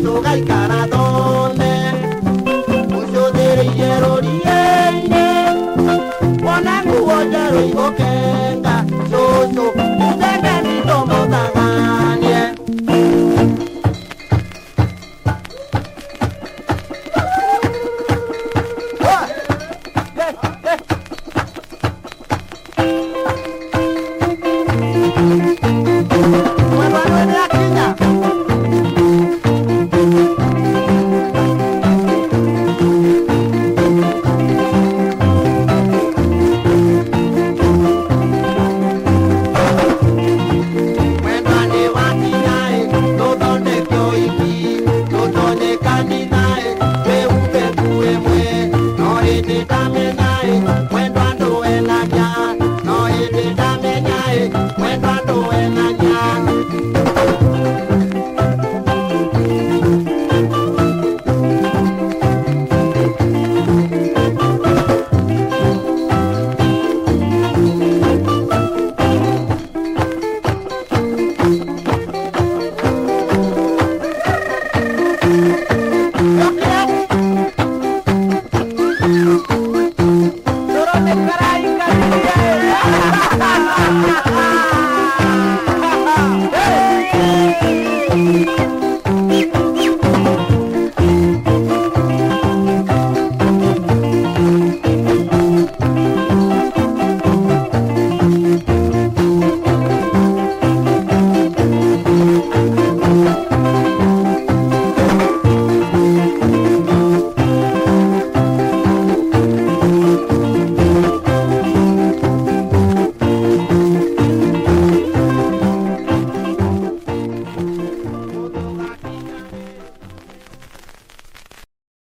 suga el caratón Carai, carai, carai.